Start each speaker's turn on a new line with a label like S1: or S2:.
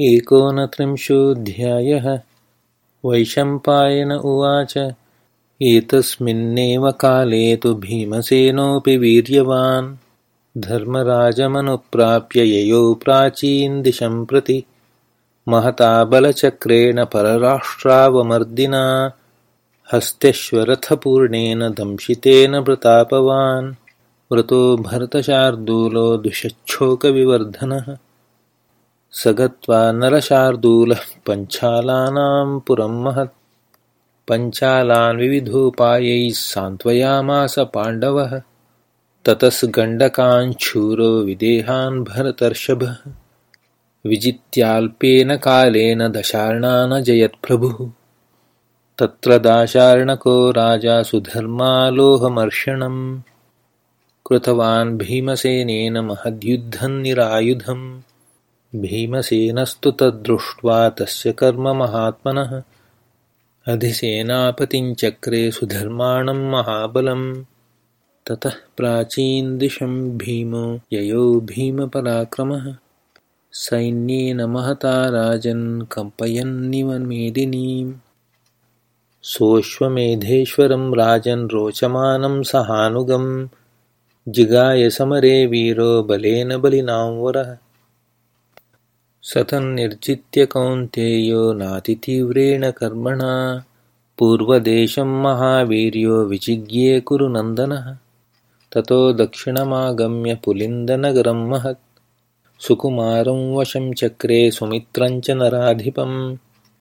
S1: एकोनत्रिंशोऽध्यायः। वैशम्पायन उवाच एतस्मिन्नेव काले तु भीमसेनोऽपि वीर्यवान्। धर्मराजमनुप्राप्य ययौ प्राचीन्दिशं प्रति। महता बलचक्रेण परराष्ट्रावमर्दिना। हस्त्यश्वरथपूर्णेन दंशितेन प्रतापवान् व्रतो भरतशार्दूलो दुषच्छोकविवर्धनः स गत्वा नरशार्दूलः पञ्चालानां पुरं महत्। पञ्चालान् विविधोपायैः सान्त्वयामास पाण्डवः। ततस्गण्डकाञ्छूरो विदेहान् भरतर्षभः। विजित्याल्पेन कालेन दशार्णानजयत्प्रभुः तत्र दाशार्णको राजा सुधर्मालोहमर्षणम्। कृतवान् भीमसेनेन महद्युद्धं निरायुधम् भीमसेनस्तु तद्दृष्ट्वा तस्य कर्ममहात्मनः अधिसेनापतिञ्चक्रे सुधर्माणं महाबलम् ततः प्राचीन्दिशं भीमो ययौ भीमपराक्रमः। सैन्येन महता राजन् कम्पयन्निव मेदिनीम्। सोऽश्वमेधेश्वरं राजन् रोचमानं सहानुगं जिगायसमरे वीरो बलेन बलिनां वरः स तन्निर्जित्य कौन्तेयो नातितीव्रेण कर्मणा। पूर्वदेशं महावीर्यो विजिज्ञे कुरुनन्दनः ततो दक्षिणमागम्य पुलिन्दनगरं महत्। सुकुमारं वशं चक्रे सुमित्रं च नराधिपम्